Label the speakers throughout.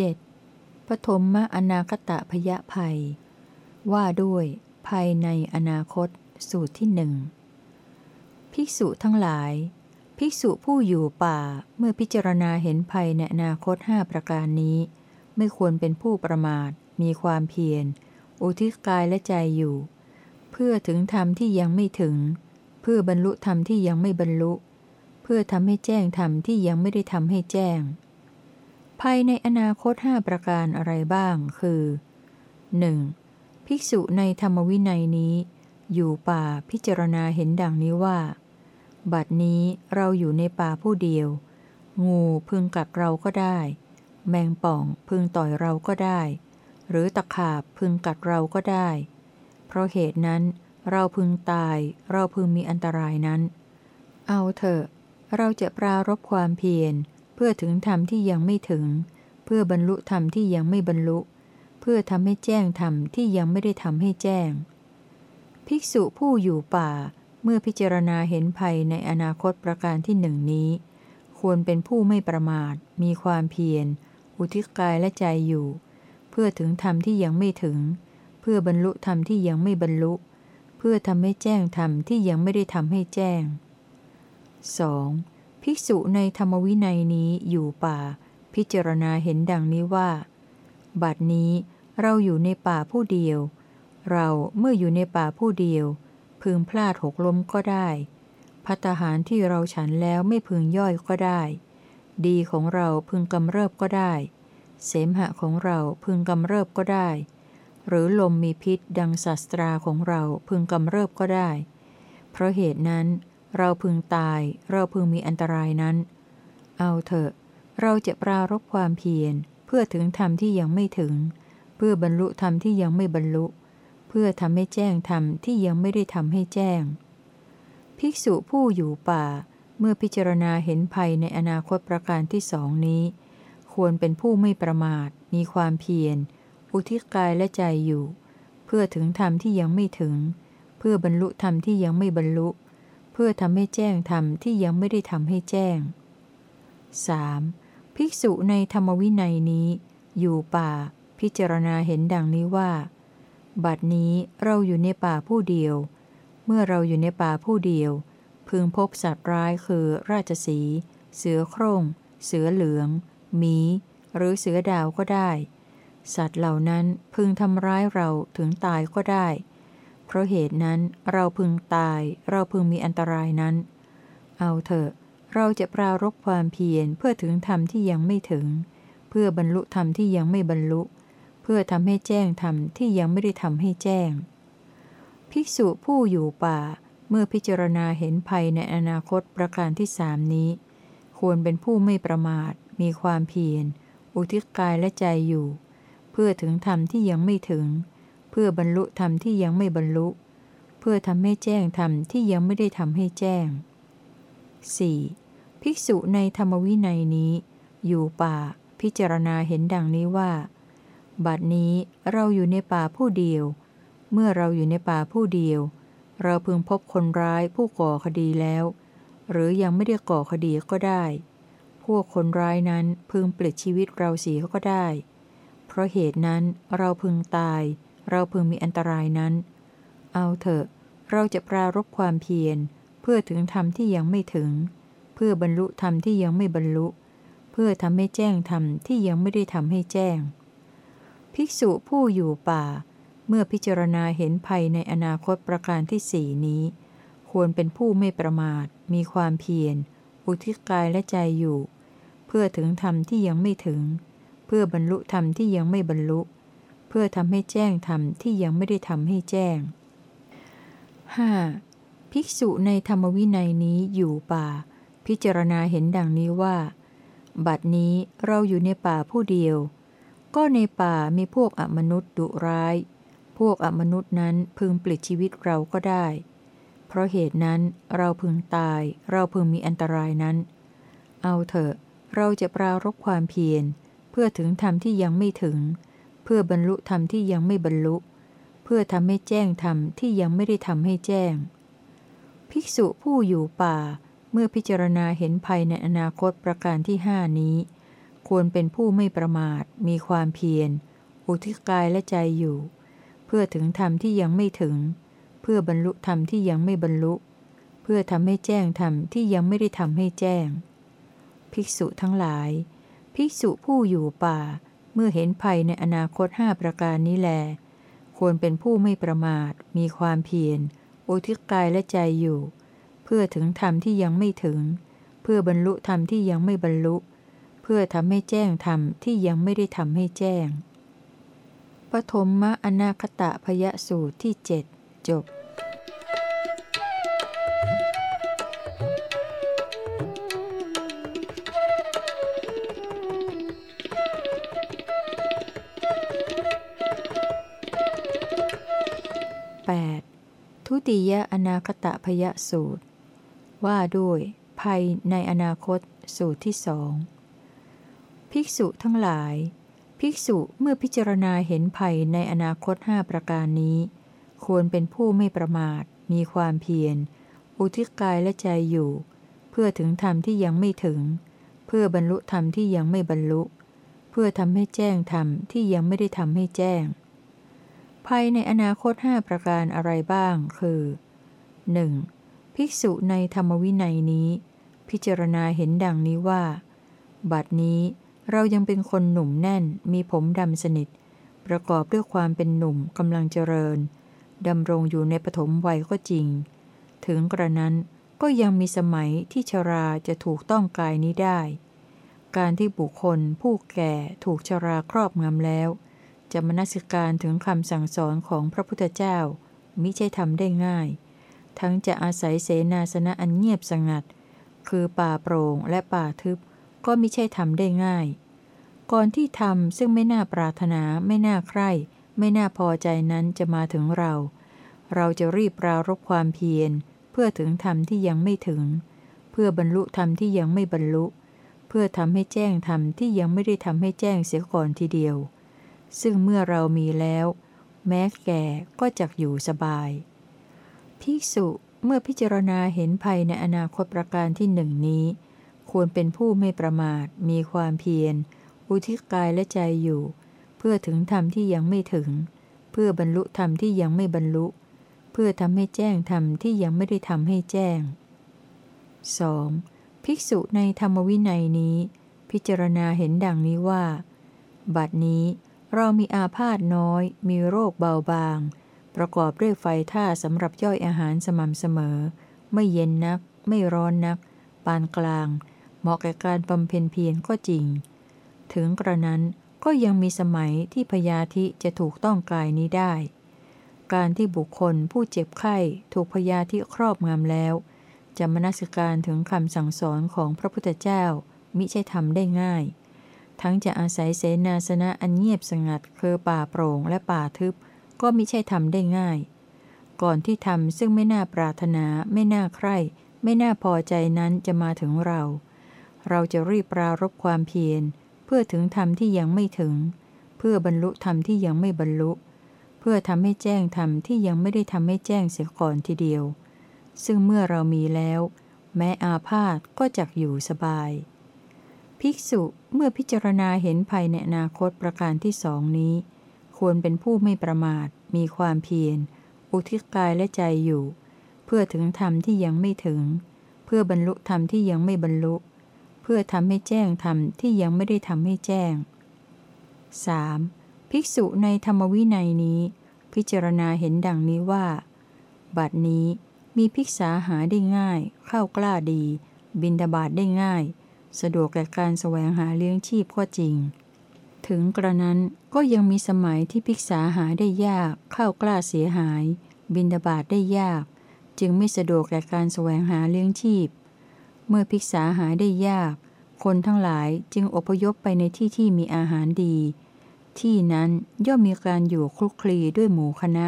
Speaker 1: 7. ปฐมมอนาคตะพยะภัย ว่าด้วยภายในอนาคต สูตรที่หนึ่งภิกษุทั้งหลาย ภิกษุผู้อยู่ป่าเมื่อพิจารณาเห็นภัยในอนาคตห้าประการนี้ ไม่ควรเป็นผู้ประมาท มีความเพียร อุทิศกายและใจอยู่ เพื่อถึงธรรมที่ยังไม่ถึง เพื่อบรรลุธรรมที่ยังไม่บรรลุ เพื่อทำให้แจ้งธรรมที่ยังไม่ได้ทำให้แจ้ง ภายในอนาคตห้าประการอะไรบ้าง คือ 1. ภิกษุในธรรมวินัยนี้ อยู่ป่าพิจารณาเห็นดังนี้ว่า บัดนี้เราอยู่ในป่าผู้เดียว งูพึงกัดเราก็ได้ แมงป่องพึงต่อยเราก็ได้ หรือตะขาบพึงกัดเราก็ได้ เพราะเหตุนั้น เราพึงตาย เราพึงมีอันตรายนั้น เอาเถอะ เราจะปรารบความเพียร พื่อถึงธรรมที่ยังไม่ถึง เพื่อบรรลุธรรมที่ยังไม่บรรลุ เพื่อทำให้แจ้งธรรมที่ยังไม่ได้ทำให้แจ้ง ภิกษุผู้อยู่ป่า เมื่อพิจารณาเห็นภัยในอนาคตประการที่หนึ่งนี้ ควรเป็นผู้ไม่ประมาท มีความเพียร อุทิศกายและใจอยู่ เพื่อถึงธรรมที่ยังไม่ถึง เพื่อบรรลุธรรมที่ยังไม่บรรลุ เพื่อทำให้แจ้งธรรมที่ยังไม่ได้ทำให้แจ้ง 2. ภิกษุในธรรมวินัยนี้อยู่ป่า พิจารณาเห็นดังนี้ว่า บัดนี้เราอยู่ในป่าผู้เดียว เราเมื่ออยู่ในป่าผู้เดียว พึงพลาดหกล้มก็ได้พัตหารที่เราฉันแล้วไม่พึงย่อยก็ได้ ดีของเราพึงกำเริบก็ได้ เสมหะของเราพึงกำเริบก็ได้ หรือลมมีพิษดังศัตราของเราพึงกำเริบก็ได้ เพราะเหตุนั้น เราพึงตาย เราพึงมีอันตรายนั้น เอาเถอะ เราจะปรารบความเพียร เพื่อถึงธรรมที่ยังไม่ถึง เพื่อบรรลุธรรมที่ยังไม่บรรลุ เพื่อทำให้แจ้งธรรมที่ยังไม่ได้ทำให้แจ้ง ภิกษุผู้อยู่ป่า เมื่อพิจารณาเห็นภัยในอนาคตประการที่สองนี้ ควรเป็นผู้ไม่ประมาท มีความเพียร อุทิศกายและใจอยู่ เพื่อถึงธรรมที่ยังไม่ถึง เพื่อบรรลุธรรมที่ยังไม่บรรลุ พื่อทำให้แจ้งธรรมที่ยังไม่ได้ทำให้แจ้ง 3. ภิกษุในธรรมวินัยนี้ อยู่ป่า พิจารณาเห็นดังนี้ว่า บัดนี้เราอยู่ในป่าผู้เดียว เมื่อเราอยู่ในป่าผู้เดียว พึงพบสัตว์ร้ายคือราชสี เสือโครง่ง เสือเหลือง หมี หรือเสือดาวก็ได้ สัตว์เหล่านั้นพึงทำร้ายเราถึงตายก็ได้ เพราะเหตุนั้นเราพึงตาย เราพึงมีอันตรายนั้น เอาเถอะ เราจะปรารบความเพียรเพื่อถึงธรรมที่ยังไม่ถึง เพื่อบรรลุธรรมที่ยังไม่บรรลุ เพื่อทำให้แจ้งธรรมที่ยังไม่ได้ทำให้แจ้ง ภิกษุผู้อยู่ป่า เมื่อพิจารณาเห็นภัยในอนาคตประการที่สามนี้ ควรเป็นผู้ไม่ประมาท มีความเพียร อุทิศกายและใจอยู่ เพื่อถึงธรรมที่ยังไม่ถึง เพื่อบรรลุธรรมที่ยังไม่บรรลุ เพื่อทำให้แจ้งธรรมที่ยังไม่ได้ทำให้แจ้ง 4. ภิกษุในธรรมวินัยนี้ อยู่ป่า พิจารณาเห็นดังนี้ว่า บัดนี้เราอยู่ในป่าผู้เดียว เมื่อเราอยู่ในป่าผู้เดียว เราพึงพบคนร้ายผู้ก่อคดีแล้ว หรือยังไม่ได้ก่อคดีก็ได้ พวกคนร้ายนั้นพึงปลิดชีวิตเราเสียก็ได้ เพราะเหตุนั้นเราพึงตาย เราพึงมีอันตรายนั้น เอาเถอะ เราจะปรารบความเพียร เพื่อถึงธรรมที่ยังไม่ถึง เพื่อบรรลุธรรมที่ยังไม่บรรลุ เพื่อทำให้แจ้งธรรมที่ยังไม่ได้ทำให้แจ้ง ภิกษุผู้อยู่ป่า เมื่อพิจารณาเห็นภัยในอนาคตประการที่สี่นี้ ควรเป็นผู้ไม่ประมาท มีความเพียร อุทิศกายและใจอยู่ เพื่อถึงธรรมที่ยังไม่ถึง เพื่อบรรลุธรรมที่ยังไม่บรรลุเพื่อทำให้แจ้งธรรมที่ยังไม่ได้ทำให้แจ้ง 5. ภิกษุในธรรมวินัยนี้อยู่ป่า พิจารณาเห็นดังนี้ว่า บัดนี้เราอยู่ในป่าผู้เดียว ก็ในป่ามีพวกอมนุษย์ดุร้าย พวกอมนุษย์นั้นพึงปลิดชีวิตเราก็ได้ เพราะเหตุนั้นเราพึงตาย เราพึงมีอันตรายนั้น เอาเถอะ เราจะปรารบความเพียร เพื่อถึงธรรมที่ยังไม่ถึง พื่อบรรลุธรรมที่ยังไม่บรรลุ เพื่อทำให้แจ้งธรรมที่ยังไม่ได้ทำให้แจ้ง ภิกษุผู้อยู่ป่า เมื่อพิจารณาเห็นภัยในอนาคตประการที่ห้านี้ ควรเป็นผู้ไม่ประมาท มีความเพียร อุทิศกายและใจอยู่ เพื่อถึงธรรมที่ยังไม่ถึง เพื่อบรรลุธรรมที่ยังไม่บรรลุ เพื่อทำให้แจ้งธรรมที่ยังไม่ได้ทำให้แจ้ง ภิกษุทั้งหลาย ภิกษุผู้อยู่ป่า เมื่อเห็นภัยในอนาคตห้าประการนี้แล ควรเป็นผู้ไม่ประมาท มีความเพียร อุทิศกายและใจอยู่ เพื่อถึงธรรมที่ยังไม่ถึง เพื่อบรรลุธรรมที่ยังไม่บรรลุ เพื่อทำให้แจ้งธรรมที่ยังไม่ได้ทำให้แจ้ง ปฐมมะอนาคตะพยสูตรที่เจ็ดจบ ทุติยอนาคตพยสูตร ว่าด้วย ภัยในอนาคตสูตรที่สองภิกษุทั้งหลาย ภิกษุเมื่อพิจารณาเห็นภัยในอนาคตห้าประการนี้ ควรเป็นผู้ไม่ประมาท มีความเพียร อุทิศกายและใจอยู่ เพื่อถึงธรรมที่ยังไม่ถึง เพื่อบรรลุธรรมที่ยังไม่บรรลุ เพื่อทำให้แจ้งธรรมที่ยังไม่ได้ทำให้แจ้ง ภัยในอนาคตห้าประการอะไรบ้าง คือ 1. ภิกษุในธรรมวินัยนี้ พิจารณาเห็นดังนี้ว่า บัดนี้เรายังเป็นคนหนุ่มแน่น มีผมดำสนิท ประกอบด้วยความเป็นหนุ่มกำลังเจริญดำรงอยู่ในปฐมวัยก็จริง ถึงกระนั้นก็ยังมีสมัยที่ชราจะถูกต้องกายนี้ได้ การที่บุคคลผู้แก่ถูกชราครอบงำแล้ว จะมนสิการถึงคำสั่งสอนของพระพุทธเจ้า มิใช่ทำได้ง่าย ทั้งจะอาศัยเสนาสนะอันเงียบสงัด คือป่าโปร่งและป่าทึบ ก็มิใช่ทำได้ง่าย ก่อนที่ทำซึ่งไม่น่าปรารถนา ไม่น่าใคร่ ไม่น่าพอใจนั้นจะมาถึงเรา เราจะรีบปรารบความเพียร เพื่อถึงธรรมที่ยังไม่ถึง เพื่อบรรลุธรรมที่ยังไม่บรรลุ เพื่อทำให้แจ้งธรรมที่ยังไม่ได้ทำให้แจ้งเสียก่อนทีเดียว ซึ่งเมื่อเรามีแล้ว แม้แก่ก็จักอยู่สบาย ภิกษุเมื่อพิจารณาเห็นภัยในอนาคตประการที่หนึ่งนี้ ควรเป็นผู้ไม่ประมาท มีความเพียร อุทิศกายและใจอยู่ เพื่อถึงธรรมที่ยังไม่ถึง เพื่อบรรลุธรรมที่ยังไม่บรรลุ เพื่อทำให้แจ้งธรรมที่ยังไม่ได้ทำให้แจ้ง 2. ภิกษุในธรรมวินัยนี้ พิจารณาเห็นดังนี้ว่า บัดนี้ เรามีอาพาธน้อย มีโรคเบาบาง ประกอบด้วยไฟท่าสำหรับย่อยอาหารสม่ำเสมอ ไม่เย็นนัก ไม่ร้อนนัก ปานกลาง เหมาะแก่การบำเพ็ญเพียรก็จริง ถึงกระนั้นก็ยังมีสมัยที่พยาธิจะถูกต้องกายนี้ได้ การที่บุคคลผู้เจ็บไข้ถูกพยาธิครอบงำแล้ว จะมนสิการถึงคำสั่งสอนของพระพุทธเจ้ามิใช่ทำได้ง่าย ทั้งจะอาศัยเสนาสนะอันเงียบสงัดคือป่าโปร่งและป่าทึบ ก็มิใช่ทำได้ง่าย ก่อนที่ทำซึ่งไม่น่าปรารถนา ไม่น่าใคร่ ไม่น่าพอใจนั้นจะมาถึงเรา เราจะรีบปรารบความเพียร เพื่อถึงธรรมที่ยังไม่ถึง เพื่อบรรลุธรรมที่ยังไม่บรรลุ เพื่อทำให้แจ้งธรรมที่ยังไม่ได้ทำให้แจ้งเสียก่อนทีเดียว ซึ่งเมื่อเรามีแล้ว แม้อาพาธก็จักอยู่สบาย ภิกษุเมื่อพิจารณาเห็นภัยในอนาคตประการที่สองนี้ ควรเป็นผู้ไม่ประมาท มีความเพียร อุทิศกายและใจอยู่ เพื่อถึงธรรมที่ยังไม่ถึง เพื่อบรรลุธรรมที่ยังไม่บรรลุ เพื่อทำให้แจ้งธรรมที่ยังไม่ได้ทำให้แจ้ง 3. ภิกษุในธรรมวินัยนี้ พิจารณาเห็นดังนี้ว่า บัดนี้มีภิกษาหาได้ง่าย เข้ากล้าดี บินดาบาดได้ง่าย สะดวกแก่การแสวงหาเลี้ยงชีพก็จริง ถึงกระนั้นก็ยังมีสมัยที่ภิกษาหาได้ยากเข้ากล้าเสียหาย บินดาบาดได้ยาก จึงไม่สะดวกแก่การแสวงหาเลี้ยงชีพ เมื่อภิกษาหาได้ยาก คนทั้งหลายจึงอพยพไปในที่ที่มีอาหารดี ที่นั้นย่อมมีการอยู่คลุกคลีด้วยหมู่คณะ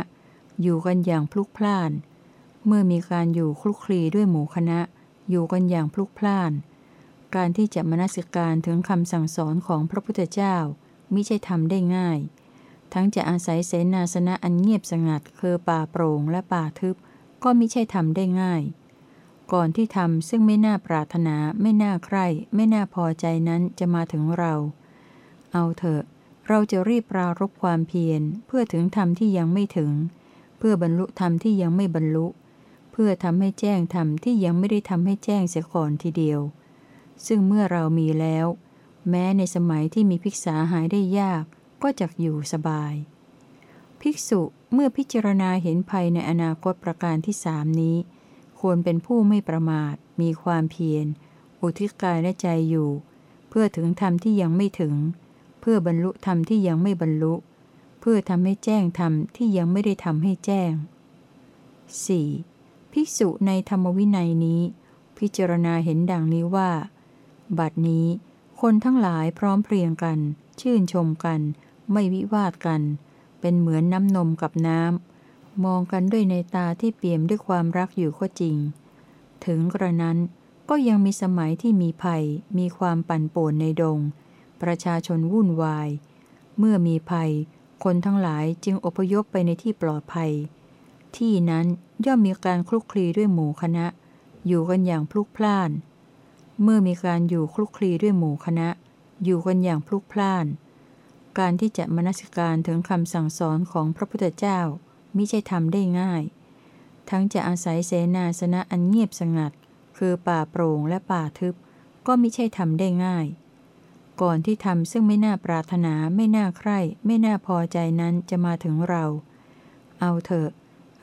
Speaker 1: อยู่กันอย่างพลุกพล่าน เมื่อมีการอยู่คลุกคลีด้วยหมู่คณะ อยู่กันอย่างพลุกพล่าน การที่จะมนสิการถึงคำสั่งสอนของพระพุทธเจ้ามิใช่ทำได้ง่าย ทั้งจะอาศัยเสนาสนะอันเงียบสงัดคือป่าโปร่งและป่าทึบ ก็มิใช่ทำได้ง่าย ก่อนที่ทำซึ่งไม่น่าปรารถนา ไม่น่าใคร่ ไม่น่าพอใจนั้นจะมาถึงเรา เอาเถอะ เราจะรีบปรารบความเพียร เพื่อถึงธรรมที่ยังไม่ถึง เพื่อบรรลุธรรมที่ยังไม่บรรลุ เพื่อทำให้แจ้งธรรมที่ยังไม่ได้ทำให้แจ้งเสียก่อนทีเดียว ซึ่งเมื่อเรามีแล้ว แม้ในสมัยที่มีภิกษาหายได้ยากก็จะอยู่สบาย ภิกษุเมื่อพิจารณาเห็นภัยในอนาคตประการที่สามนี้ ควรเป็นผู้ไม่ประมาท มีความเพียร อุทิศกายและใจอยู่ เพื่อถึงธรรมที่ยังไม่ถึง เพื่อบรรลุธรรมที่ยังไม่บรรลุ เพื่อทำให้แจ้งธรรมที่ยังไม่ได้ทำให้แจ้ง 4. ภิกษุในธรรมวินัยนี้ พิจารณาเห็นดังนี้ว่า บัดนี้ คนทั้งหลายพร้อมเพรียงกัน ชื่นชมกัน ไม่วิวาทกัน เป็นเหมือนน้ำนมกับน้ำ มองกันด้วยในตาที่เปี่ยมด้วยความรักอยู่ก็จริง ถึงกระนั้นก็ยังมีสมัยที่มีภัย มีความปั่นป่วนในดง ประชาชนวุ่นวาย เมื่อมีภัย คนทั้งหลายจึงอพยพไปในที่ปลอดภัย ที่นั้นย่อมมีการคลุกคลีด้วยหมู่คณะ อยู่กันอย่างพลุกพล่าน เมื่อมีการอยู่คลุกคลีด้วยหมู่คณะ อยู่กันอย่างพลุกพล่าน การที่จะมนสิการถึงคำสั่งสอนของพระพุทธเจ้ามิใช่ทำได้ง่าย ทั้งจะอาศัยเสนาสนะอันเงียบสงัด คือป่าโปร่งและป่าทึบ ก็มิใช่ทำได้ง่าย ก่อนที่ทำซึ่งไม่น่าปรารถนาไม่น่าใคร่ไม่น่าพอใจนั้นจะมาถึงเรา เอาเถอะ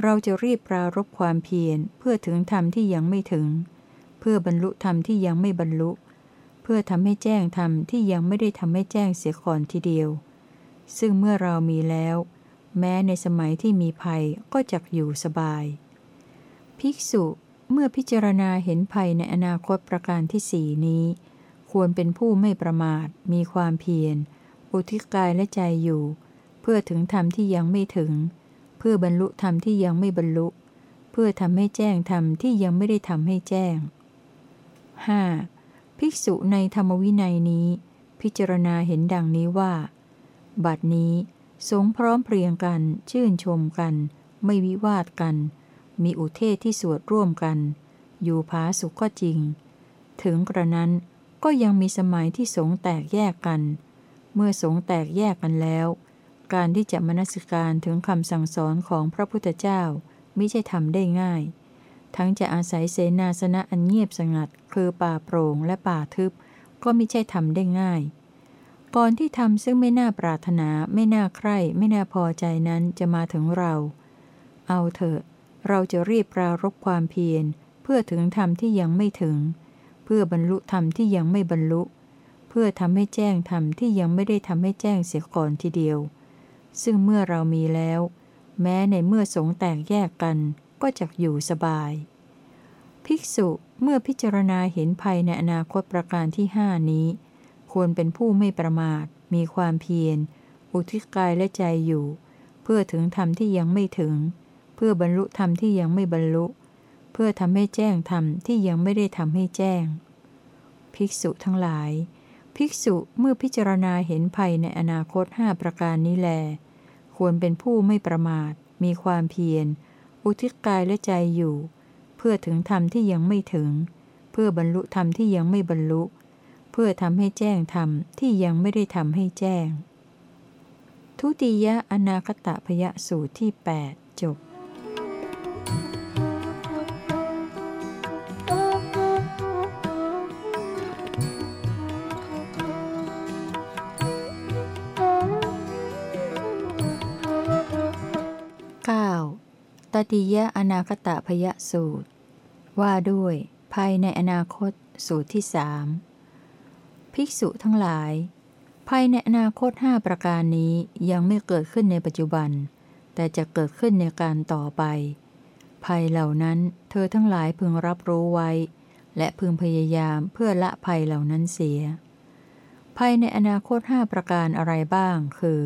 Speaker 1: เราจะรีบปรารบความเพียรเพื่อถึงธรรมที่ยังไม่ถึง เพื่อบรรลุธรรมที่ยังไม่บรรลุ เพื่อทำให้แจ้งธรรมที่ยังไม่ได้ทำให้แจ้งเสียก่อนทีเดียว ซึ่งเมื่อเรามีแล้ว แม้ในสมัยที่มีภัยก็จักอยู่สบาย ภิกษุเมื่อพิจารณาเห็นภัยในอนาคตประการที่สี่นี้ ควรเป็นผู้ไม่ประมาท มีความเพียร อุทิศกายและใจอยู่ เพื่อถึงธรรมที่ยังไม่ถึง เพื่อบรรลุธรรมที่ยังไม่บรรลุ เพื่อทำให้แจ้งธรรมที่ยังไม่ได้ทำให้แจ้ง 5. ภิกษุในธรรมวินัยนี้ พิจารณาเห็นดังนี้ว่า บัดนี้ สงพร้อมเพรียงกัน ชื่นชมกัน ไม่วิวาทกัน มีอุเทศที่สวดร่วมกัน อยู่ผาสุขก็จริง ถึงกระนั้นก็ยังมีสมัยที่สงแตกแยกกัน เมื่อสงแตกแยกกันแล้ว การที่จะมนสิการถึงคำสั่งสอนของพระพุทธเจ้า ไม่ใช่ทำได้ง่าย ทั้งจะอาศัยเสนาสนะอันเงียบสงัด คือป่าโปร่งและป่าทึบ ก็ไม่ใช่ทำได้ง่าย ก่อนที่ทำซึ่งไม่น่าปรารถนา ไม่น่าใคร่ ไม่น่าพอใจนั้นจะมาถึงเรา เอาเถอะ เราจะรีบปรารบความเพียร เพื่อถึงธรรมที่ยังไม่ถึง เพื่อบรรลุธรรมที่ยังไม่บรรลุ เพื่อทำให้แจ้งธรรมที่ยังไม่ได้ทำให้แจ้งเสียก่อนทีเดียว ซึ่งเมื่อเรามีแล้ว แม้ในเมื่อสงแตกแยกกัน ก็จะอยู่สบาย ภิกษุเมื่อพิจารณาเห็นภัยในอนาคตประการที่ห้านี้ ควรเป็นผู้ไม่ประมาท มีความเพียร อุทิศกายและใจอยู่ เพื่อถึงธรรมที่ยังไม่ถึง เพื่อบรรลุธรรมที่ยังไม่บรรลุ เพื่อทำให้แจ้งธรรมที่ยังไม่ได้ทำให้แจ้ง ภิกษุทั้งหลาย ภิกษุเมื่อพิจารณาเห็นภัยในอนาคตห้าประการนี้แล ควรเป็นผู้ไม่ประมาท มีความเพียร อุทิศกายและใจอยู่ เพื่อถึงธรรมที่ยังไม่ถึง เพื่อบรรลุธรรมที่ยังไม่บรรลุ เพื่อทำให้แจ้งธรรมที่ยังไม่ได้ทำให้แจ้ง ทุติยะอนาคตพยสูตรที่ 8 จบ ติยะอนาคตพยสูตร ว่าด้วย ภายในอนาคตสูตรที่สามภิกษุทั้งหลาย ภายในอนาคตห้าประการนี้ยังไม่เกิดขึ้นในปัจจุบัน แต่จะเกิดขึ้นในการต่อไป ภัยเหล่านั้นเธอทั้งหลายพึงรับรู้ไว้ และพึงพยายามเพื่อละภัยเหล่านั้นเสีย ภัยในอนาคตห้าประการอะไรบ้างคือ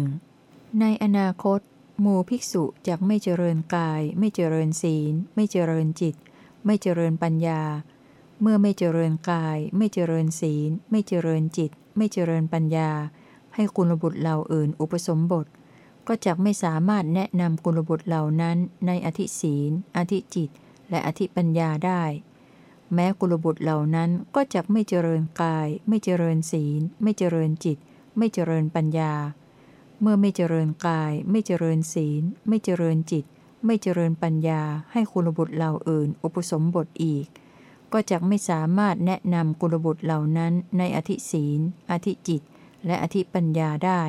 Speaker 1: 1. ในอนาคต หมู่ภิกษุจะไม่เจริญกาย ไม่เจริญศีล ไม่เจริญจิต ไม่เจริญปัญญา เมื่อไม่เจริญกาย ไม่เจริญศีล ไม่เจริญจิต ไม่เจริญปัญญา ให้กุลบุตรเหล่าอื่นอุปสมบท ก็จะไม่สามารถแนะนำกุลบุตรเหล่านั้นในอธิศีล อธิจิต และอธิปัญญาได้ แม้กุลบุตรเหล่านั้นก็จะไม่เจริญกาย ไม่เจริญศีล ไม่เจริญจิต ไม่เจริญปัญญา เมื่อไม่เจริญกาย ไม่เจริญศีล ไม่เจริญจิต ไม่เจริญปัญญา ให้กุลบุตรเหล่าอื่น อุปสมบทอีก ก็จะไม่สามารถแนะนำกุลบุตรเหล่านั้นในอธิศีล อธิจิต และอธิปัญญาได้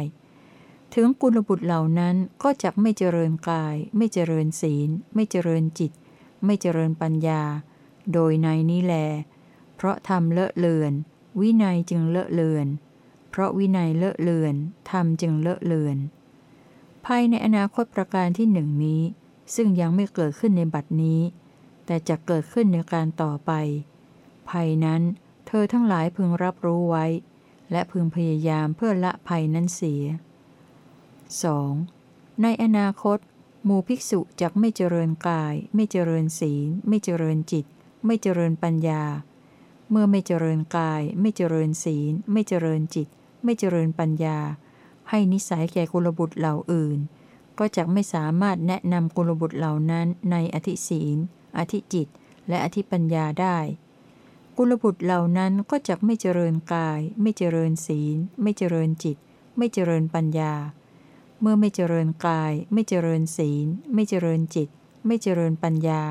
Speaker 1: ถึงกุลบุตรเหล่านั้นก็จะไม่เจริญกาย ไม่เจริญศีล ไม่เจริญจิต ไม่เจริญปัญญา โดยในนี้แล เพราะทำเลอะเลือน วินัยจึงเลอะเลือน เพราะวินัยเลอะเลือนทำจึงเลอะเลือน ภายในอนาคตประการที่หนึ่งนี้ ซึ่งยังไม่เกิดขึ้นในบัดนี้ แต่จะเกิดขึ้นในการต่อไป ภัยนั้นเธอทั้งหลายพึงรับรู้ไว้ และพึงพยายามเพื่อละภัยนั้นเสีย 2. ในอนาคตหมู่ภิกษุจักไม่เจริญกาย ไม่เจริญศีล ไม่เจริญจิต ไม่เจริญปัญญา เมื่อไม่เจริญกาย ไม่เจริญศีล ไม่เจริญจิต ไม่เจริญปัญญา ให้นิสัยแก่กุลบุตรเหล่าอื่น ก็จะไม่สามารถแนะนำกุลบุตรเหล่านั้นในอธิศีล อธิจิต และอธิปัญญาได้ กุลบุตรเหล่านั้นก็จะไม่เจริญกาย ไม่เจริญศีล ไม่เจริญจิต ไม่เจริญปัญญา เมื่อไม่เจริญกาย ไม่เจริญศีล ไม่เจริญจิต ไม่เจริญปัญญา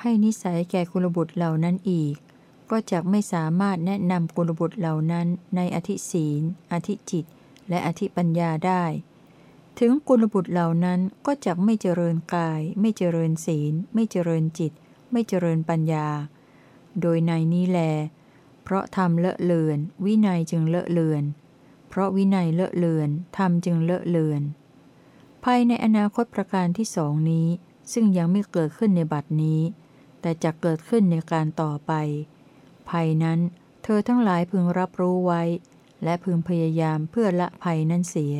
Speaker 1: ให้นิสัยแก่กุลบุตรเหล่านั้นอีก ก็จะไม่สามารถแนะนำกุลบุตรเหล่านั้นในอธิศีล อธิจิต และอธิปัญญาได้ ถึงกุลบุตรเหล่านั้นก็จะไม่เจริญกาย ไม่เจริญศีล ไม่เจริญจิต ไม่เจริญปัญญา โดยในนี้แล เพราะทำเลอะเลือน วินัยจึงเลอะเลือน เพราะวินัยเลอะเลือนทำจึงเลอะเลือน ภายในอนาคตประการที่สองนี้ ซึ่งยังไม่เกิดขึ้นในบัดนี้ แต่จะเกิดขึ้นในการต่อไป ภัยนั้น เธอทั้งหลายพึงรับรู้ไว้ และพึงพยายามเพื่อละภัยนั้นเสีย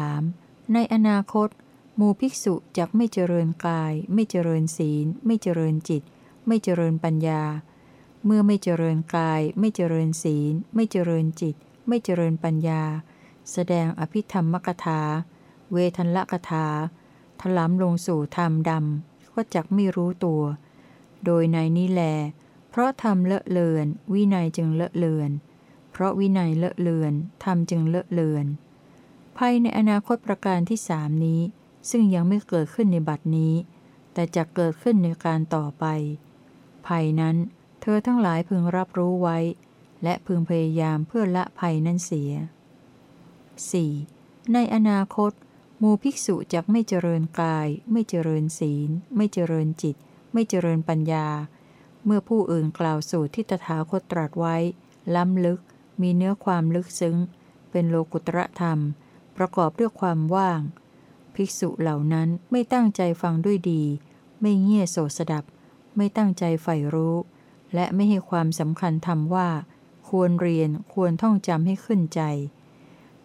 Speaker 1: 3. ในอนาคตหมู่ภิกษุจักไม่เจริญกาย ไม่เจริญศีล ไม่เจริญจิต ไม่เจริญปัญญา เมื่อไม่เจริญกาย ไม่เจริญศีล ไม่เจริญจิต ไม่เจริญปัญญา แสดงอภิธรรมกถา เวทันละกถาถลำลงสู่ธรรมดำก็จักไม่รู้ตัว โดยในนี้แล เพราะทำเลอะเลือน วินัยจึงเลอะเลือน เพราะวินัยเลอะเลือนธรรมจึงเลอะเลือน ภายในอนาคตประการที่สามนี้ ซึ่งยังไม่เกิดขึ้นในบัดนี้ แต่จะเกิดขึ้นในการต่อไป ภัยนั้น เธอทั้งหลายพึงรับรู้ไว้ และพึงพยายามเพื่อละภัยนั้นเสีย 4. ในอนาคตหมู่ภิกษุจักไม่เจริญกาย ไม่เจริญศีล ไม่เจริญจิต ไม่เจริญปัญญา เมื่อผู้อื่นกล่าวสูตรที่ตถาคตตรัสไว้ ล้ำลึก มีเนื้อความลึกซึ้ง เป็นโลกุตระธรรม ประกอบด้วยความว่าง ภิกษุเหล่านั้นไม่ตั้งใจฟังด้วยดี ไม่เงี่ยโสสดับ ไม่ตั้งใจใฝ่รู้ และไม่ให้ความสำคัญธรรมว่า ควรเรียนควรท่องจำให้ขึ้นใจ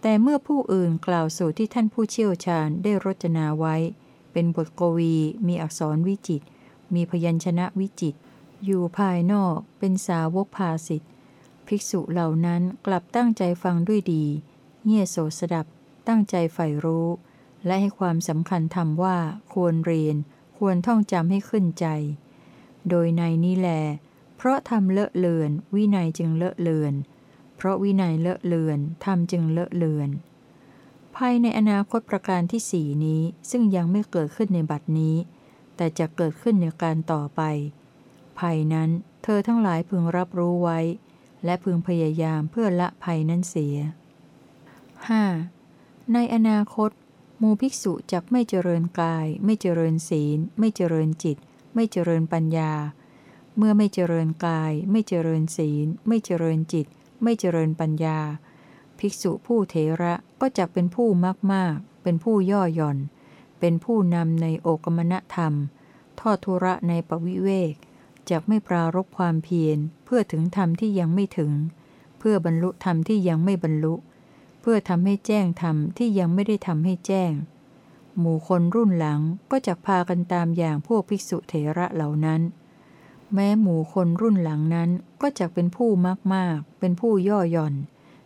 Speaker 1: แต่เมื่อผู้อื่นกล่าวสูตรที่ท่านผู้เชี่ยวชาญได้รจนาไว้ เป็นบทกวี มีอักษรวิจิตมีพยัญชนะวิจิตร อยู่ภายนอกเป็นสาวกภาสิทธิภิกษุเหล่านั้นกลับตั้งใจฟังด้วยดี เงี่ยโสสดับ ตั้งใจใฝ่รู้ และให้ความสำคัญธรรมว่าควรเรียน ควรท่องจำให้ขึ้นใจ โดยในนี้แล เพราะทำเลอะเลือน วินัยจึงเลอะเลือน เพราะวินัยเลอะเลือนทำจึงเลอะเลือน ภายในอนาคตประการที่สี่นี้ซึ่งยังไม่เกิดขึ้นในบัดนี้ แต่จะเกิดขึ้นในการต่อไป ภัยนั้น เธอทั้งหลายพึงรับรู้ไว้ และพึงพยายามเพื่อละภัยนั้นเสีย 5. ในอนาคตมูภิกษุจักไม่เจริญกาย ไม่เจริญศีล ไม่เจริญจิต ไม่เจริญปัญญา เมื่อไม่เจริญกาย ไม่เจริญศีล ไม่เจริญจิต ไม่เจริญปัญญา ภิกษุผู้เทระก็จักเป็นผู้มากมากเป็นผู้ย่อหย่อน เป็นผู้นำในโอกมณธรรม ทอดทุระในปวิเวก จักไม่ปรารบความเพียร เพื่อถึงธรรมที่ยังไม่ถึง เพื่อบรรลุธรรมที่ยังไม่บรรลุ เพื่อทำให้แจ้งธรรมที่ยังไม่ได้ทำให้แจ้ง หมู่คนรุ่นหลังก็จะพากันตามอย่างพวกภิกษุเถระเหล่านั้น แม้หมู่คนรุ่นหลังนั้นก็จะเป็นผู้มากมากเป็นผู้ย่อหย่อน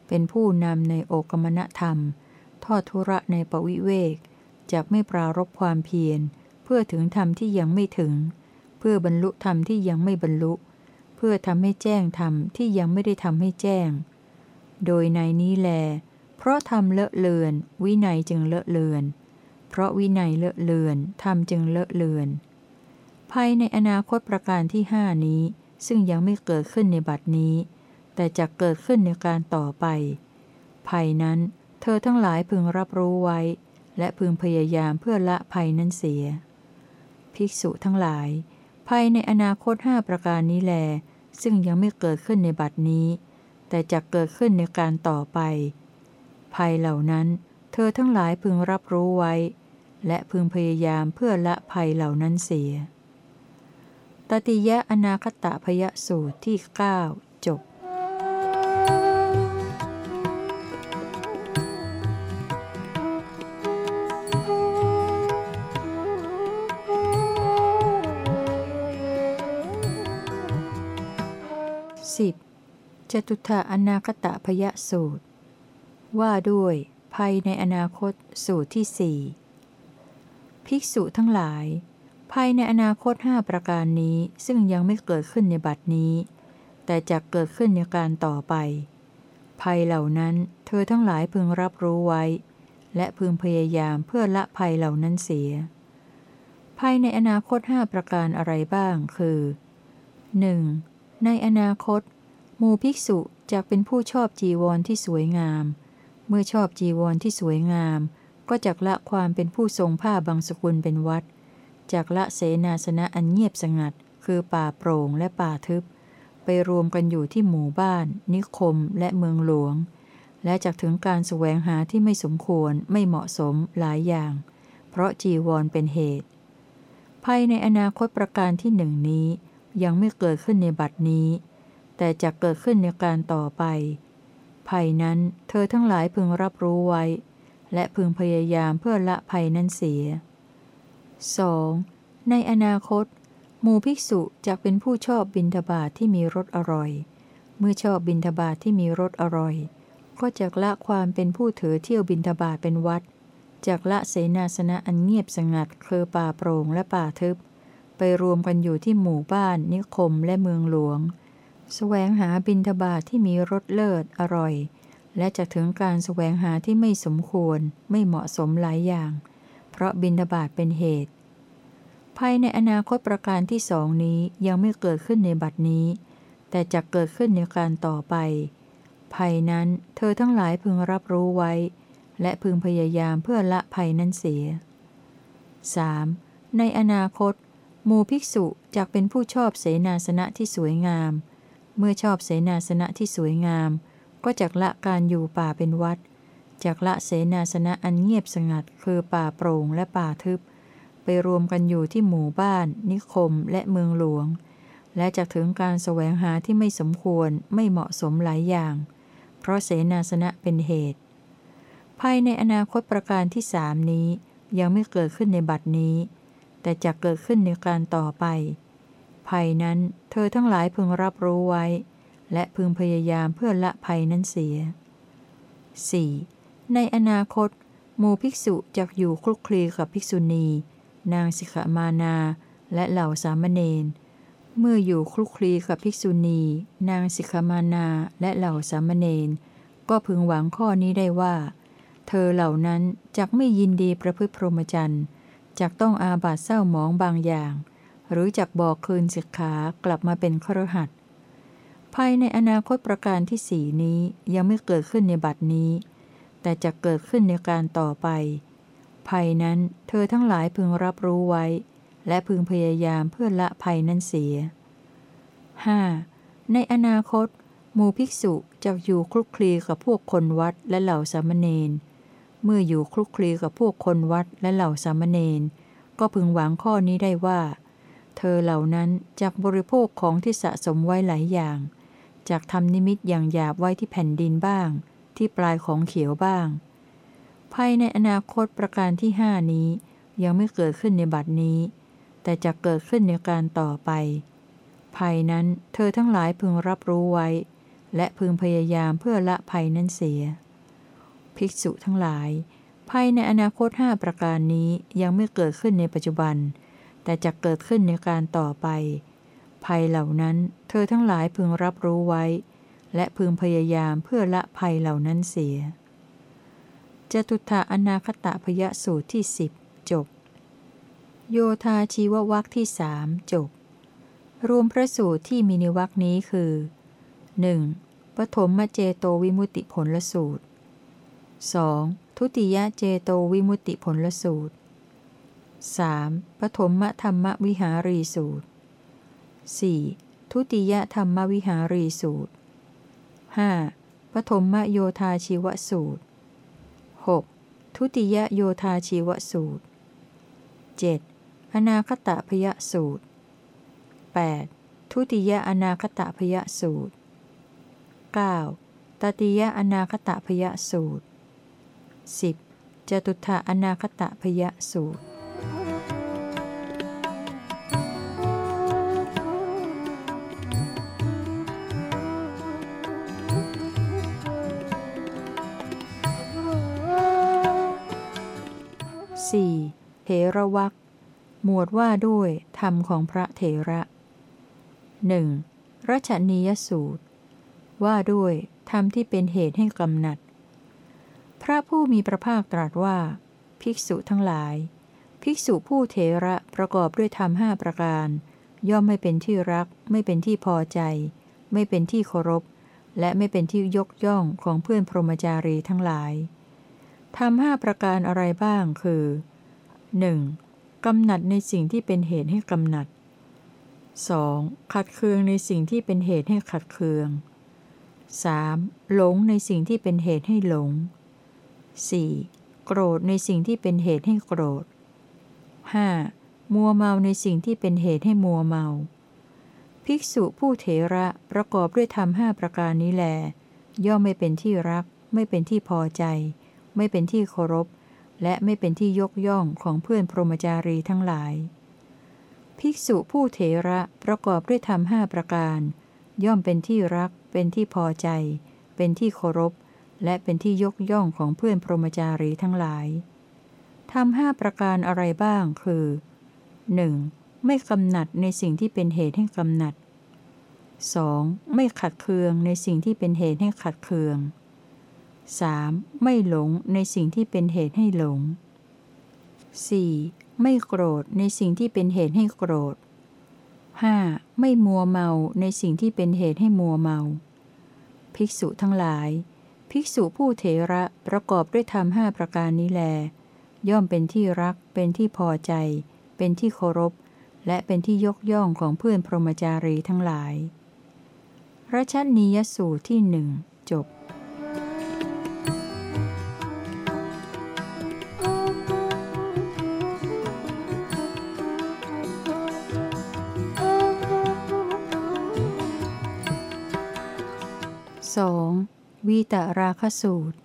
Speaker 1: เป็นผู้นำในโอกมณธรรม ทอดทุระในปวิเวกจักไม่ปรารบความเพียร เพื่อถึงธรรมที่ยังไม่ถึง พื่อบรรลุธรรมที่ยังไม่บรรลุ เพื่อทำให้แจ้งธรรมที่ยังไม่ได้ทำให้แจ้ง โดยในนี้แล เพราะทำเลอะเลือน วินัยจึงเลอะเลือน เพราะวินัยเลอะเลือนธรรมจึงเลอะเลือน ภายในอนาคตประการที่ห้านี้ ซึ่งยังไม่เกิดขึ้นในบัดนี้ แต่จะเกิดขึ้นในการต่อไปภัยนั้น เธอทั้งหลายพึงรับรู้ไว้ และพึงพยายามเพื่อละภัยนั้นเสีย ภิกษุทั้งหลาย ภายในอนาคตห้าประการนี้แล ซึ่งยังไม่เกิดขึ้นในบัดนี้ แต่จะเกิดขึ้นในการต่อไป ภัยเหล่านั้น เธอทั้งหลายพึงรับรู้ไว้ และพึงพยายามเพื่อละภัยเหล่านั้นเสีย ตติยะอนาคตะพยสูตรที่ 9 10. จตุถาอนาคตะพยสูตร ว่าด้วย ภัยในอนาคตสูตรที่สี่ภิกษุทั้งหลายภายในอนาคตห้าประการนี้ซึ่งยังไม่เกิดขึ้นในบัดนี้ แต่จะเกิดขึ้นในการต่อไป ภัยเหล่านั้นเธอทั้งหลายพึงรับรู้ไว้ และพึงพยายามเพื่อละภัยเหล่านั้นเสียภายในอนาคตห้าประการอะไรบ้างคือ 1. ในอนาคตหมู่ภิกษุจะเป็นผู้ชอบจีวรที่สวยงาม เมื่อชอบจีวรที่สวยงาม ก็จักละความเป็นผู้ทรงผ้าบางสกุลเป็นวัดจากละเสนาสนะอันเงียบสงัด คือป่าโปร่งและป่าทึบ ไปรวมกันอยู่ที่หมู่บ้าน นิคมและเมืองหลวง และจากถึงการแสวงหาที่ไม่สมควรไม่เหมาะสมหลายอย่าง เพราะจีวรเป็นเหตุ ภายในอนาคตประการที่หนึ่งนี้ ยังไม่เกิดขึ้นในบัดนี้ แต่จะเกิดขึ้นในการต่อไป ภัยนั้นเธอทั้งหลายพึงรับรู้ไว้ และพึงพยายามเพื่อละภัยนั้นเสีย 2. ในอนาคต หมู่ภิกษุจะเป็นผู้ชอบบินทบาทที่มีรสอร่อย เมื่อชอบบินทบาทที่มีรสอร่อย ก็จะละความเป็นผู้ถือเที่ยวบินทบาทเป็นวัดจากละเสนาสนะอันเงียบสงัดคือป่าโปร่งและป่าทึบ ไปรวมกันอยู่ที่หมู่บ้าน นิคมและเมืองหลวงสแสวงหาบินทบาทที่มีรสเลิศอร่อย และจะถึงการสแสวงหาที่ไม่สมควรไม่เหมาะสมหลายอย่าง เพราะบินทบาทเป็นเหตุ ภายในอนาคตประการที่สองนี้ยังไม่เกิดขึ้นในบัดนี้ แต่จะเกิดขึ้นในการต่อไปภัยนั้นเธอทั้งหลายพึงรับรู้ไว้ และพึงพยายามเพื่อละภัยนั้นเสีย 3. ในอนาคต หมู่ภิกษุจกเป็นผู้ชอบเสนาสนะที่สวยงาม เมื่อชอบเสนาสนะที่สวยงาม ก็จักละการอยู่ป่าเป็นวัดจักละเสนาสนะอันเงียบสงัดคือป่าโปร่งและป่าทึบ ไปรวมกันอยู่ที่หมู่บ้าน นิคมและเมืองหลวง และจะถึงการแสวงหาที่ไม่สมควรไม่เหมาะสมหลายอย่าง เพราะเสนาสนะเป็นเหตุ ภายในอนาคตประการที่สามนี้ยังไม่เกิดขึ้นในบัดนี้ แต่จะเกิดขึ้นในการต่อไป ภัยนั้นเธอทั้งหลายพึงรับรู้ไว้ และพึงพยายามเพื่อละภัยนั้นเสีย 4. ในอนาคตหมู่ภิกษุจะอยู่คลุกคลีกับภิกษุณี นางสิกขามานา และเหล่าสามเณร เมื่ออยู่คลุกคลีกับภิกษุณี นางสิกขามานาและเหล่าสามเณร ก็พึงหวังข้อนี้ได้ว่า เธอเหล่านั้นจักไม่ยินดีประพฤติพรหมจรรย์ จักต้องอาบัตเศร้าหมองบางอย่าง หรือจักบอกคืนสิกขากลับมาเป็นครหัดภายในอนาคตประการที่สี่นี้ยังไม่เกิดขึ้นในบัดนี้ แต่จะเกิดขึ้นในการต่อไป ภัยนั้นเธอทั้งหลายพึงรับรู้ไว้ และพึงพยายามเพื่อละภัยนั้นเสีย 5. ในอนาคตหมู่ภิกษุจะอยู่คลุกคลีกับพวกคนวัดและเหล่าสามเณร เมื่ออยู่คลุกคลีกับพวกคนวัดและเหล่าสามเณรก็พึงหวังข้อนี้ได้ว่า เธอเหล่านั้นจากบริโภคของที่สะสมไว้หลายอย่างจากทำนิมิตอย่างหยาบไว้ที่แผ่นดินบ้าง ที่ปลายของเขียวบ้าง ภายในอนาคตประการที่ห้านี้ยังไม่เกิดขึ้นในบัดนี้ แต่จะเกิดขึ้นในการต่อไป ภัยนั้นเธอทั้งหลายพึงรับรู้ไว้ และพึงพยายามเพื่อละภัยนั้นเสีย ภิกษุทั้งหลายภัยในอนาคตห้าประการนี้ยังไม่เกิดขึ้นในปัจจุบันแแต่จะเกิดขึ้นในการต่อไป ภัยเหล่านั้นเธอทั้งหลายพึงรับรู้ไว้ และพึงพยายามเพื่อละภัยเหล่านั้นเสียจตุถาอนาคตะพยสูตรที่สิบจบ โยธาชีววักที่สามจบ รวมพระสูตรที่มีในวักนี้คือ 1. ปฐมมเจโตวิมุติผลสูตร 2. ทุติยเจโตวิมุติผลสูตร 3. ปฐมธรรมวิหารีสูตร 4. ทุติยธรรมวิหารีสูตร 5. ปฐมโยธาชีวสูตร 6. ทุติยโยธาชีวสูตร 7. อนาคตพยสูตร 8. ทุติยอนาคตพยสูตร 9. ตติยอนาคตพยสูตร 10. จตุถาอนาคตะพยสูตร 4. เถระวักหมวดว่าด้วยธรรมของพระเถระหนึ่งรัชนียสูตร ว่าด้วยธรรมที่เป็นเหตุให้กำหนัด พระผู้มีพระภาคตรัสว่า ภิกษุทั้งหลาย ภิกษุผู้เถระประกอบด้วยธรรมห้าประการ ย่อมไม่เป็นที่รัก ไม่เป็นที่พอใจ ไม่เป็นที่เคารพ และไม่เป็นที่ยกย่องของเพื่อนพรหมจารีทั้งหลายทำห้าประการอะไรบ้างคือ 1. กำหนัดในสิ่งที่เป็นเหตุให้กำหนัด 2. ขัดเคืองในสิ่งที่เป็นเหตุให้ขัดเคือง 3. หลงในสิ่งที่เป็นเหตุให้หลง 4. โกรธในสิ่งที่เป็นเหตุให้โกรธ 5. มัวเมาในสิ่งที่เป็นเหตุให้มัวเมา ภิกษุผู้เถระประกอบด้วยธรรมห้าประการนี้แล ย่อมไม่เป็นที่รัก ไม่เป็นที่พอใจ ไม่เป็นที่เคารพ และไม่เป็นที่ยกย่องของเพื่อนพรหมจารีทั้งหลาย ภิกษุผู้เถระประกอบด้วยธรรมห้าประการ ย่อมเป็นที่รัก เป็นที่พอใจ เป็นที่เคารพ และเป็นที่ยกย่องของเพื่อนพรหมจารีทั้งหลายทำห้าประการอะไรบ้างคือ 1. ไม่กำหนัดในสิ่งที่เป็นเหตุให้กำหนัด 2. ไม่ขัดเคืองในสิ่งที่เป็นเหตุให้ขัดเคือง 3. ไม่หลงในสิ่งที่เป็นเหตุให้หลง 4. ไม่โกรธในสิ่งที่เป็นเหตุให้โกรธ 5. ไม่มัวเมาในสิ่งที่เป็นเหตุให้มัวเมา ภิกษุทั้งหลาย ภิกษุผู้เถระประกอบด้วยธรรมห้าประการนี้แล ย่อมเป็นที่รัก เป็นที่พอใจ เป็นที่เคารพ และเป็นที่ยกย่องของเพื่อนพรหมจารีทั้งหลายรัชนียสูตรที่หนึ่งจบสอง วีตราคสูตร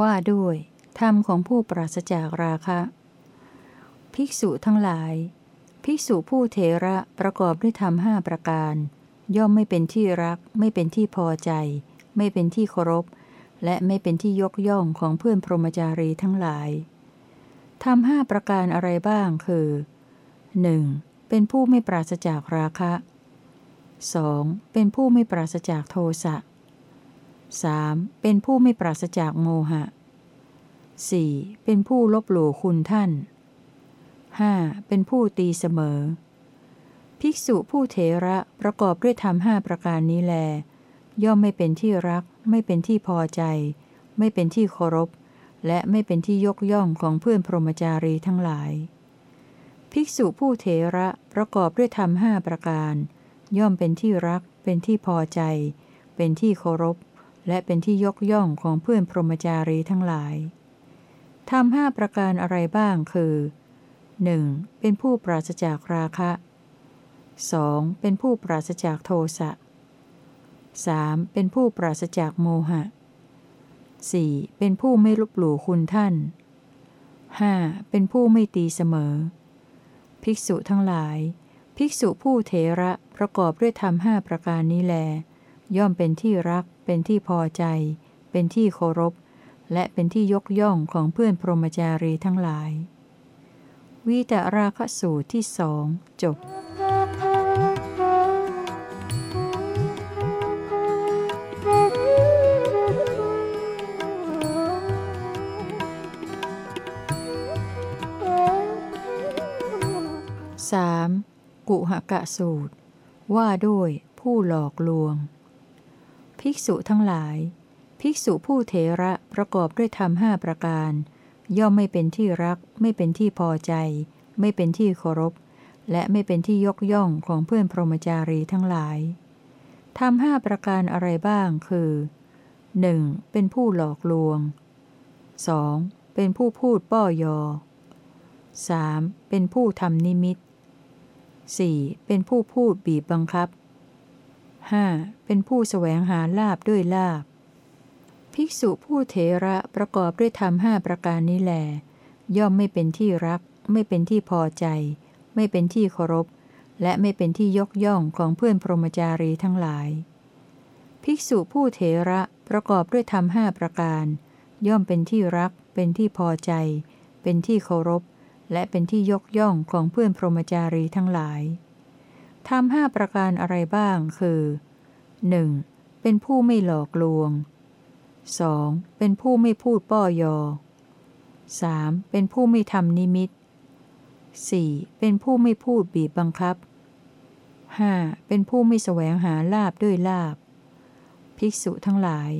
Speaker 1: ว่าด้วยธรรมของผู้ปราศจากราคะ ภิกษุทั้งหลาย ภิกษุผู้เทระประกอบด้วยธรรมห้าประการ ย่อมไม่เป็นที่รัก ไม่เป็นที่พอใจ ไม่เป็นที่เคารพ และไม่เป็นที่ยกย่องของเพื่อนพรหมจารีทั้งหลายทำห้าประการอะไรบ้างคือ 1. เป็นผู้ไม่ปราศจากราคะ 2. เป็นผู้ไม่ปราศจากโทสะ 3. เป็นผู้ไม่ปราศจากโมหะ 4. เป็นผู้ลบหลู่คุณท่าน 5. เป็นผู้ตีเสมอ ภิกษุผู้เถระประกอบด้วยธรรมห้าประการนี้แล ย่อมไม่เป็นที่รัก ไม่เป็นที่พอใจ ไม่เป็นที่เคารพ และไม่เป็นที่ยกย่องของเพื่อนพรหมจารีทั้งหลาย ภิกษุผู้เถระประกอบด้วยธรรมห้าประการ ย่อมเป็นที่รัก เป็นที่พอใจ เป็นที่เคารพ และเป็นที่ยกย่องของเพื่อนพรหมจารีทั้งหลายทำห้าประการอะไรบ้างคือ 1. เป็นผู้ปราศจากราคะ 2. เป็นผู้ปราศจากโทสะ 3. เป็นผู้ปราศจากโมหะ 4. เป็นผู้ไม่ลบหลู่คุณท่าน 5. เป็นผู้ไม่ตีเสมอ ภิกษุทั้งหลาย ภิกษุผู้เทระประกอบด้วยธรรมห้าประการนี้แล ย่อมเป็นที่รักเป็นที่พอใจ เป็นที่เคารพ และเป็นที่ยกย่องของเพื่อนพรหมจารีทั้งหลายวีตราคสูตรที่สองจบ 3. กุหกะสูตร ว่าด้วยผู้หลอกลวง ภิกษุทั้งหลาย ภิกษุผู้เถระประกอบด้วยธรรมห้าประการ ย่อมไม่เป็นที่รัก ไม่เป็นที่พอใจ ไม่เป็นที่เคารพ และไม่เป็นที่ยกย่องของเพื่อนพรหมจารีทั้งหลายทำห้าประการอะไรบ้างคือ 1. เป็นผู้หลอกลวง 2. เป็นผู้พูดป้อยอ 3. เป็นผู้ทำนิมิต 4. เป็นผู้พูดบีบบังคับ 5. เป็นผู้แสวงหาลาบด้วยลาบ ภิกษุผู้เถระประกอบด้วยธรรมห้าประการนี้แหลย่อมไม่เป็นที่รัก ไม่เป็นที่พอใจ ไม่เป็นที่เคารพ และไม่เป็นที่ยกย่องของเพื่อนพรหมจารีทั้งหลาย ภิกษุผู้เถระประกอบด้วยธรรมห้าประการ ย่อมเป็นที่รัก เป็นที่พอใจ เป็นที่เคารพ และเป็นที่ยกย่องของเพื่อนพรหมจารีทั้งหลาย ทำห้าประการอะไรบ้างคือ 1. เป็นผู้ไม่หลอกลวง 2. เป็นผู้ไม่พูดป้อยอ 3. เป็นผู้ไม่ทำนิมิต 4. เป็นผู้ไม่พูดบีบบังคับ 5. เป็นผู้ไม่แสวงหาลาบด้วยลาบ ภิกษุทั้งหลาย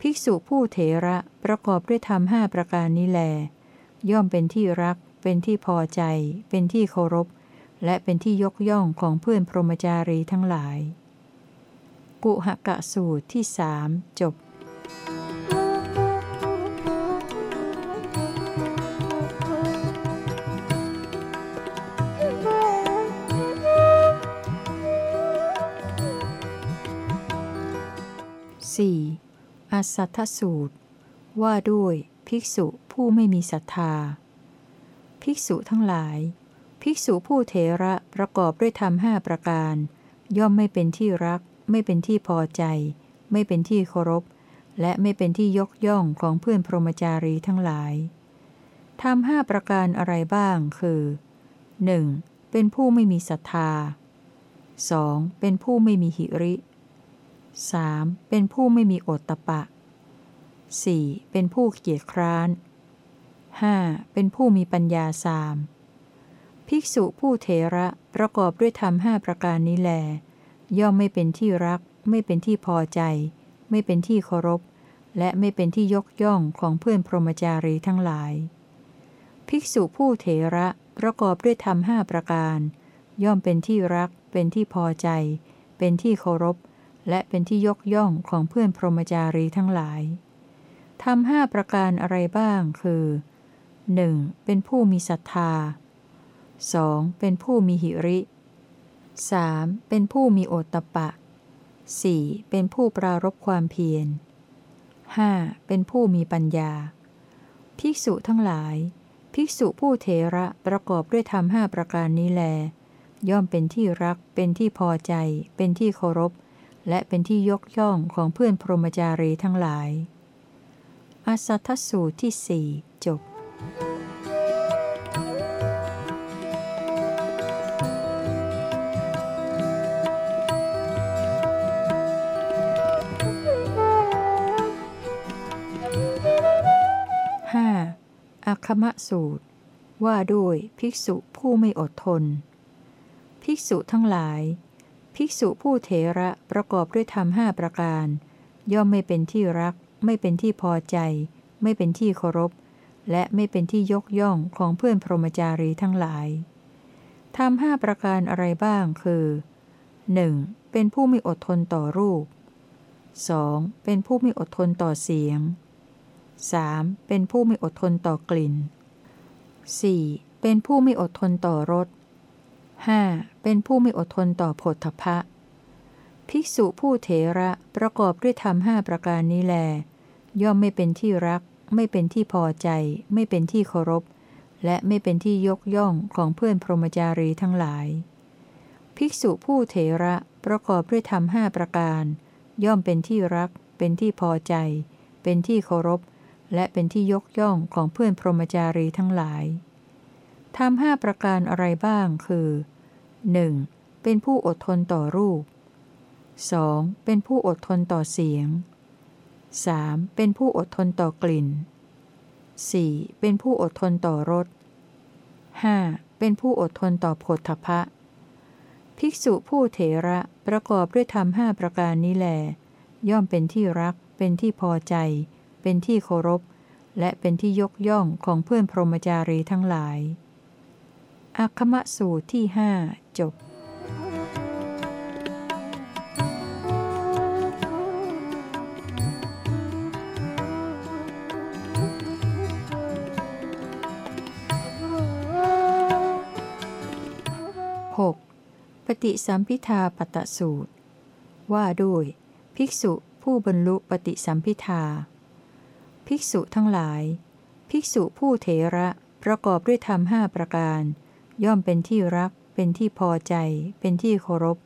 Speaker 1: ภิกษุผู้เถระประกอบด้วยธรรมห้าประการนี้แล ย่อมเป็นที่รัก เป็นที่พอใจ เป็นที่เคารพ และเป็นที่ยกย่องของเพื่อนพรหมจารีทั้งหลาย กุหกะสูตรที่สามจบ 4. อัสสัทธสูตร ว่าด้วยภิกษุผู้ไม่มีศรัทธา ภิกษุทั้งหลาย ภิกษุผู้เถระประกอบด้วยธรรมห้าประการ ย่อมไม่เป็นที่รัก ไม่เป็นที่พอใจ ไม่เป็นที่เคารพ และไม่เป็นที่ยกย่องของเพื่อนพรหมจารีทั้งหลายทำห้าประการอะไรบ้างคือ 1. เป็นผู้ไม่มีศรัทธา 2. เป็นผู้ไม่มีหิริ 3. เป็นผู้ไม่มีโอตตะปะ 4. เป็นผู้เกียจคร้าน 5. เป็นผู้มีปัญญาสาม ภิกษุผู้เทระประกอบด้วยธรรมห้าประการนี้แล ย่อมไม่เป็นที่รัก ไม่เป็นที่พอใจ ไม่เป็นที่เคารพ และไม่เป็นที่ยกย่องของเพื่อนพรหมจารีทั้งหลาย ภิกษุผู้เถระประกอบด้วยธรรมห้าประการ ย่อมเป็นที่รัก เป็นที่พอใจ เป็นที่เคารพ และเป็นที่ยกย่องของเพื่อนพรหมจารีทั้งหลายทำห้าประการอะไรบ้างคือ 1. เป็นผู้มีศรัทธา 2. เป็นผู้มีหิริ 3. เป็นผู้มีโอตตะปะ 4. เป็นผู้ปรารบความเพียร 5. เป็นผู้มีปัญญา ภิกษุทั้งหลาย ภิกษุผู้เทระประกอบด้วยธรรมห้าประการนี้แล ย่อมเป็นที่รัก เป็นที่พอใจ เป็นที่เคารพ และเป็นที่ยกย่องของเพื่อนพรหมจารีทั้งหลาย อสัทธสูตรที่สี่จบ อัคมะสูตร ว่าด้วยภิกษุผู้ไม่อดทน ภิกษุทั้งหลาย ภิกษุผู้เถระประกอบด้วยธรรมห้าประการ ย่อมไม่เป็นที่รัก ไม่เป็นที่พอใจ ไม่เป็นที่เคารพ และไม่เป็นที่ยกย่องของเพื่อนพรหมจารีทั้งหลายทำห้าประการอะไรบ้างคือ 1. เป็นผู้ไม่อดทนต่อรูป 2. เป็นผู้ไม่อดทนต่อเสียง 3. เป็นผู้ไม่อดทนต่อกลิ่น 4. เป็นผู้ไม่อดทนต่อรส 5. เป็นผู้ไม่อดทนต่อผลทพะ ภิกษุผู้เถระประกอบด้วยธรรมห้าประการนี้แล ย่อมไม่เป็นที่รัก ไม่เป็นที่พอใจ ไม่เป็นที่เคารพ และไม่เป็นที่ยกย่องของเพื่อนพรหมจารีทั้งหลาย ภิกษุผู้เถระประกอบด้วยธรรมห้าประการ ย่อมเป็นที่รัก เป็นที่พอใจ เป็นที่เคารพ และเป็นที่ยกย่องของเพื่อนพรหมจารีทั้งหลายทำห้าประการอะไรบ้างคือ 1. เป็นผู้อดทนต่อรูป 2. เป็นผู้อดทนต่อเสียง 3. เป็นผู้อดทนต่อกลิ่น 4. เป็นผู้อดทนต่อรส 5. เป็นผู้อดทนต่อผลทพะ ภิกษุผู้เถระประกอบด้วยธรรมห้าประการนี้แล ย่อมเป็นที่รัก เป็นที่พอใจ เป็นที่เคารพ และเป็นที่ยกย่องของเพื่อนพรหมจารีทั้งหลาย อัคคมะสูตรที่หจบ 6. ปฏิสัมพิทาปตะสูตร ว่าด้วย ภิกษุผู้บรรลุปฏิสัมพิทา ภิกษุทั้งหลาย ภิกษุผู้เถระประกอบด้วยธรรมห้าประการ ย่อมเป็นที่รัก เป็นที่พอใจ เป็นที่เคารพ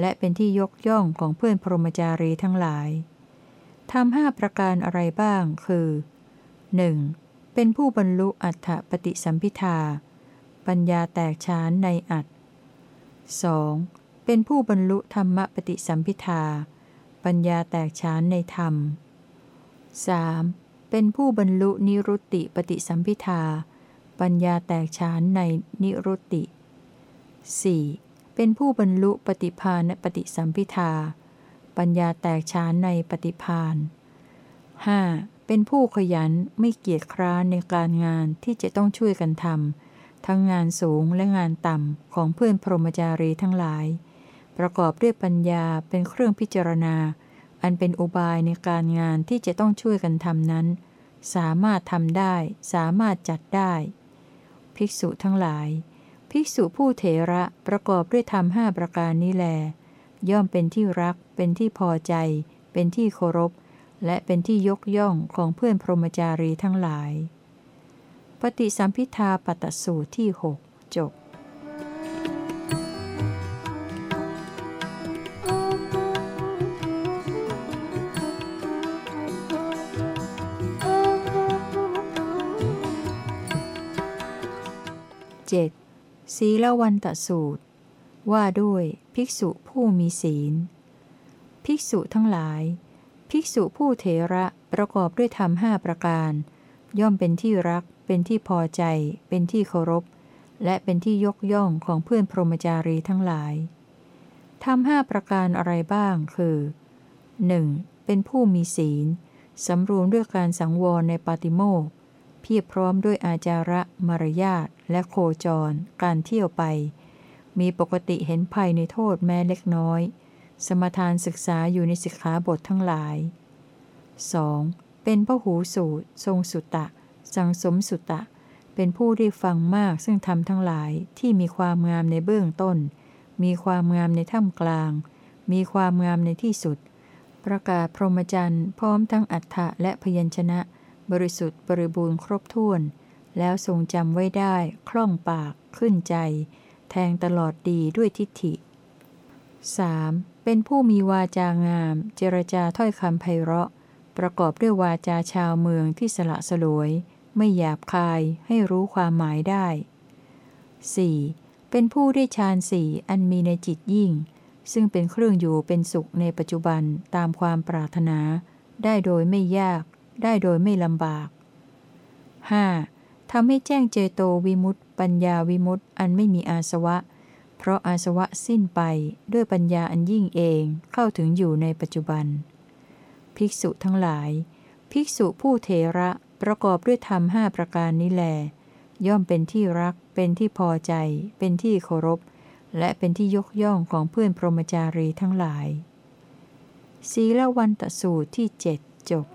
Speaker 1: และเป็นที่ยกย่องของเพื่อนพรหมจารีทั้งหลายทำห้าประการอะไรบ้าง คือ 1. เป็นผู้บรรลุอัฏฐปฏิสัมพิทา ปัญญาแตกฉานในอัต 2. เป็นผู้บรรลุธรรมปฏิสัมพิทา ปัญญาแตกฉานในธรรม 3. เป็นผู้บรรลุนิรุตติปฏิสัมพิทา ปัญญาแตกฉานในนิรุตติ 4. เป็นผู้บรรลุปฏิภาณปฏิสัมพิทา ปัญญาแตกฉานในปฏิภาณ 5. เป็นผู้ขยันไม่เกียจคร้านในการงานที่จะต้องช่วยกันทำทั้งงานสูงและงานต่ำของเพื่อนพรหมจารีทั้งหลาย ประกอบด้วยปัญญาเป็นเครื่องพิจารณา อันเป็นอุบายในการงานที่จะต้องช่วยกันทำนั้น สามารถทำได้ สามารถจัดได้ ภิกษุทั้งหลาย ภิกษุผู้เถระประกอบด้วยธรรมห้าประการนี้แล ย่อมเป็นที่รัก เป็นที่พอใจ เป็นที่เคารพ และเป็นที่ยกย่องของเพื่อนพรหมจารีทั้งหลาย ปฏิสัมพิทาปัตสูตรที่หกจบ เจ็ดศีลวันตสูตร ว่าด้วยภิกษุผู้มีศีล ภิกษุทั้งหลาย ภิกษุผู้เถระประกอบด้วยธรรมห้าประการ ย่อมเป็นที่รัก เป็นที่พอใจ เป็นที่เคารพ และเป็นที่ยกย่องของเพื่อนพรหมจารีทั้งหลายทำห้าประการอะไรบ้างคือ 1. เป็นผู้มีศีล สำรวมด้วยการสังวรในปาติโมก พียบพร้อมด้วยอาจาระมารยาทและโคจร การเที่ยวไป มีปกติเห็นภัยในโทษแม้เล็กน้อย สมทานศึกษาอยู่ในสิกขาบททั้งหลาย 2. เป็นพระหูสูตร ทรงสุตตะ สังสมสุตะ เป็นผู้ได้ฟังมากซึ่งทำทั้งหลายที่มีความงามในเบื้องต้น มีความงามในท่ามกลาง มีความงามในที่สุด ประกาศพรหมจรรย์พร้อมทั้งอัฏฐะและพยัญชนะ บริสุทธิ์บริบูรณ์ครบถ้วน แล้วทรงจำไว้ได้ คล่องปาก ขึ้นใจ แทงตลอดดีด้วยทิฏฐิ 3. เป็นผู้มีวาจางาม เจรจาถ้อยคำไพเราะ ประกอบด้วยวาจาชาวเมืองที่สละสลวย ไม่หยาบคายให้รู้ความหมายได้ 4. เป็นผู้ได้ฌานสี่อันมีในจิตยิ่ง ซึ่งเป็นเครื่องอยู่เป็นสุขในปัจจุบันตามความปรารถนา ได้โดยไม่ยาก ได้โดยไม่ลำบาก 5. ทำให้แจ้งเจโตวิมุตต์ปัญญาวิมุตต์อันไม่มีอาสวะ เพราะอาสวะสิ้นไปด้วยปัญญาอันยิ่งเองเข้าถึงอยู่ในปัจจุบัน ภิกษุทั้งหลาย ภิกษุผู้เทระประกอบด้วยธรรมห้าประการนี้แล ย่อมเป็นที่รัก เป็นที่พอใจ เป็นที่เคารพ และเป็นที่ยกย่องของเพื่อนพรหมจารีทั้งหลาย ศีลวันตสูตรที่เจ็ดจบ